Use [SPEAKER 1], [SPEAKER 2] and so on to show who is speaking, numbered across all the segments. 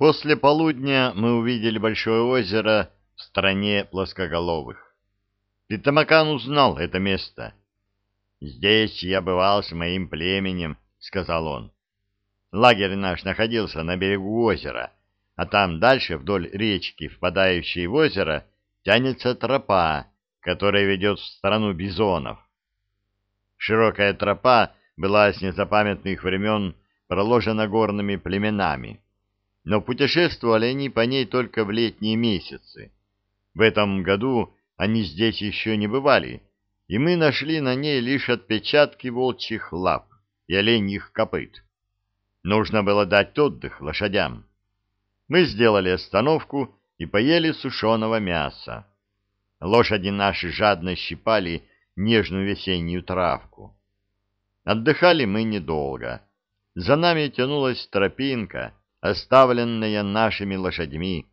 [SPEAKER 1] После полудня мы увидели большое озеро в стране плоскоголовых. Питамакан узнал это место. «Здесь я бывал с моим племенем», — сказал он. Лагерь наш находился на берегу озера, а там дальше, вдоль речки, впадающей в озеро, тянется тропа, которая ведет в страну бизонов. Широкая тропа была с незапамятных времен проложена горными племенами, но путешествовали они по ней только в летние месяцы. В этом году они здесь еще не бывали, и мы нашли на ней лишь отпечатки волчьих лап и оленьих копыт. Нужно было дать отдых лошадям. Мы сделали остановку и поели сушеного мяса. Лошади наши жадно щипали нежную весеннюю травку. Отдыхали мы недолго. За нами тянулась тропинка, оставленная нашими лошадьми,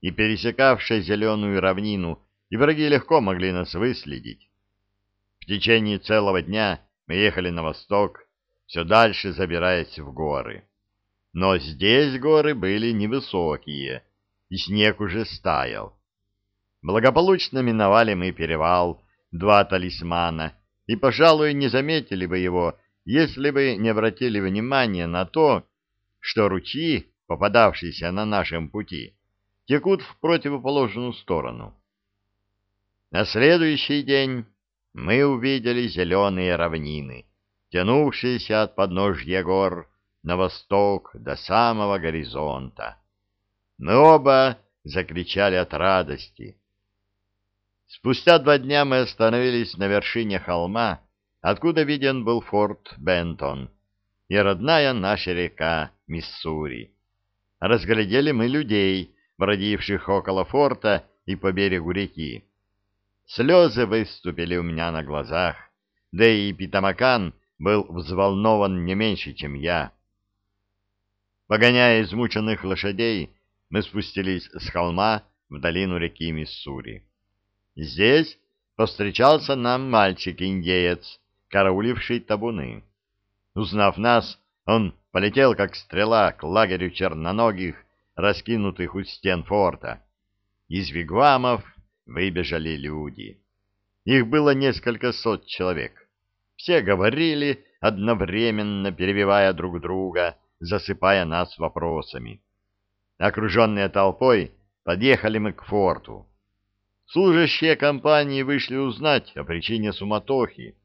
[SPEAKER 1] и пересекавшая зеленую равнину, и враги легко могли нас выследить. В течение целого дня мы ехали на восток, все дальше забираясь в горы. Но здесь горы были невысокие, и снег уже стаял. Благополучно миновали мы перевал, два талисмана, и, пожалуй, не заметили бы его, если бы не обратили внимания на то, что ручьи, попадавшиеся на нашем пути, текут в противоположную сторону. На следующий день мы увидели зеленые равнины, тянувшиеся от подножья гор на восток до самого горизонта. Мы оба закричали от радости. Спустя два дня мы остановились на вершине холма, откуда виден был форт Бентон и родная наша река Миссури. Разглядели мы людей, бродивших около форта и по берегу реки. Слезы выступили у меня на глазах, да и Питамакан был взволнован не меньше, чем я. Погоняя измученных лошадей, мы спустились с холма в долину реки Миссури. Здесь повстречался нам мальчик-индеец, карауливший табуны. Узнав нас, он полетел, как стрела, к лагерю черноногих, раскинутых у стен форта. Из вигвамов выбежали люди. Их было несколько сот человек. Все говорили, одновременно перебивая друг друга, засыпая нас вопросами. Окруженные толпой, подъехали мы к форту. Служащие компании вышли узнать о причине суматохи.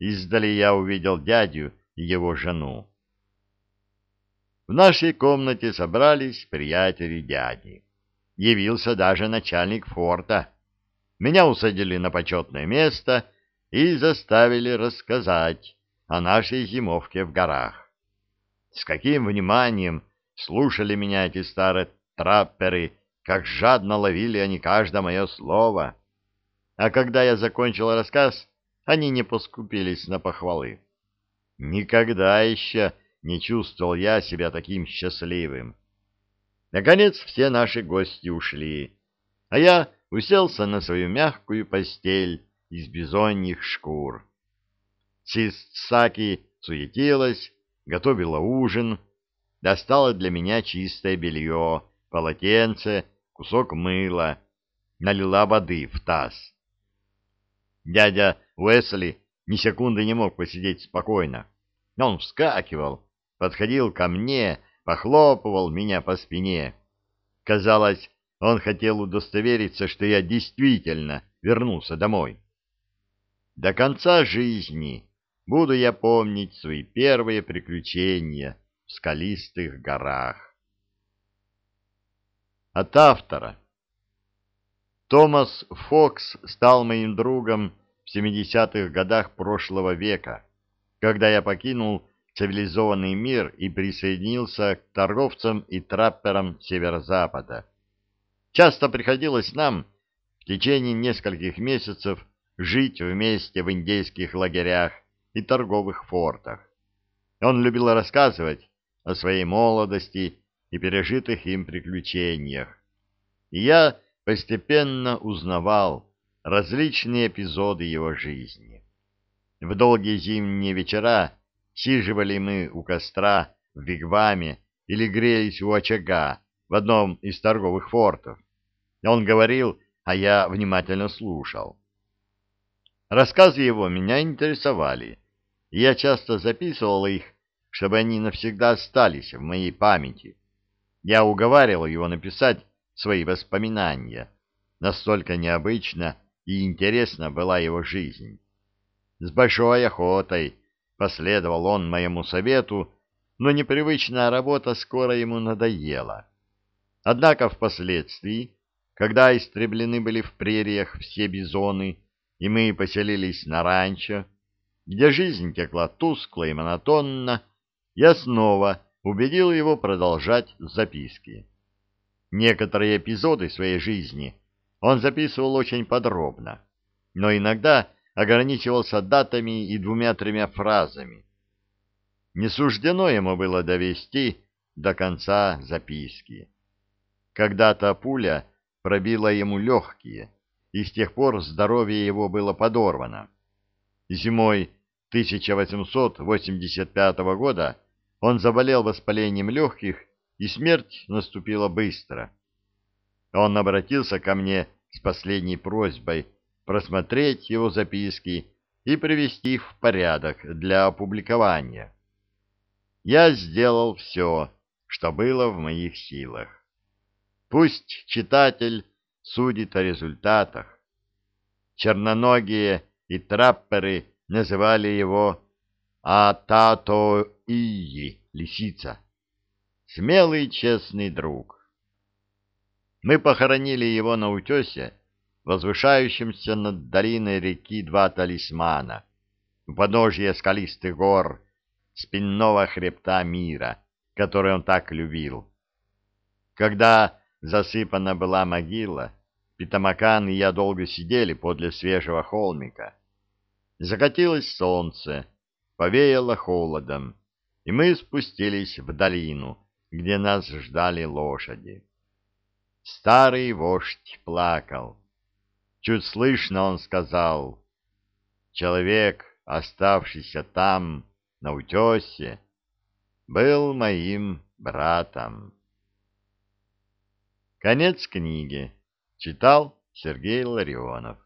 [SPEAKER 1] Издали я увидел дядю и его жену. В нашей комнате собрались приятели дяди. Явился даже начальник форта. Меня усадили на почетное место и заставили рассказать о нашей зимовке в горах. С каким вниманием слушали меня эти старые трапперы, как жадно ловили они каждое мое слово. А когда я закончил рассказ, они не поскупились на похвалы. Никогда еще не чувствовал я себя таким счастливым. Наконец все наши гости ушли, а я уселся на свою мягкую постель из бизоньих шкур. Цисцаки суетилась, готовила ужин, достала для меня чистое белье, полотенце, кусок мыла, налила воды в таз. Дядя Уэсли ни секунды не мог посидеть спокойно. Он вскакивал, подходил ко мне, похлопывал меня по спине. Казалось, он хотел удостовериться, что я действительно вернулся домой. До конца жизни буду я помнить свои первые приключения в скалистых горах. От автора Томас Фокс стал моим другом в 70-х годах прошлого века, когда я покинул цивилизованный мир и присоединился к торговцам и трапперам северо-запада. Часто приходилось нам в течение нескольких месяцев жить вместе в индейских лагерях и торговых фортах. Он любил рассказывать о своей молодости и пережитых им приключениях. И я постепенно узнавал различные эпизоды его жизни. В долгие зимние вечера сиживали мы у костра в вигваме или грелись у очага, в одном из торговых фортов. Он говорил, а я внимательно слушал. Рассказы его меня интересовали, и я часто записывал их, чтобы они навсегда остались в моей памяти. Я уговаривал его написать свои воспоминания. Настолько необычно и интересна была его жизнь. С большой охотой последовал он моему совету, но непривычная работа скоро ему надоела. Однако впоследствии, когда истреблены были в прериях все бизоны, и мы поселились на ранчо, где жизнь текла тускло и монотонно, я снова убедил его продолжать записки. Некоторые эпизоды своей жизни он записывал очень подробно, но иногда ограничивался датами и двумя-тремя фразами. Не суждено ему было довести до конца записки. Когда-то пуля пробила ему легкие, и с тех пор здоровье его было подорвано. Зимой 1885 года он заболел воспалением легких, и смерть наступила быстро. Он обратился ко мне с последней просьбой просмотреть его записки и привести их в порядок для опубликования. Я сделал все, что было в моих силах. Пусть читатель судит о результатах. Черноногие и трапперы называли его Атато-Ии, лисица. Смелый честный друг. Мы похоронили его на утесе, возвышающемся над долиной реки два талисмана, у подножья скалистых гор, спинного хребта мира, который он так любил. Когда засыпана была могила, Питамакан и я долго сидели подле свежего холмика. Закатилось солнце, повеяло холодом, и мы спустились в долину, где нас ждали лошади. Старый вождь плакал. Чуть слышно он сказал, «Человек, оставшийся там, на утесе, был моим братом». Конец книги. Читал Сергей Ларионов.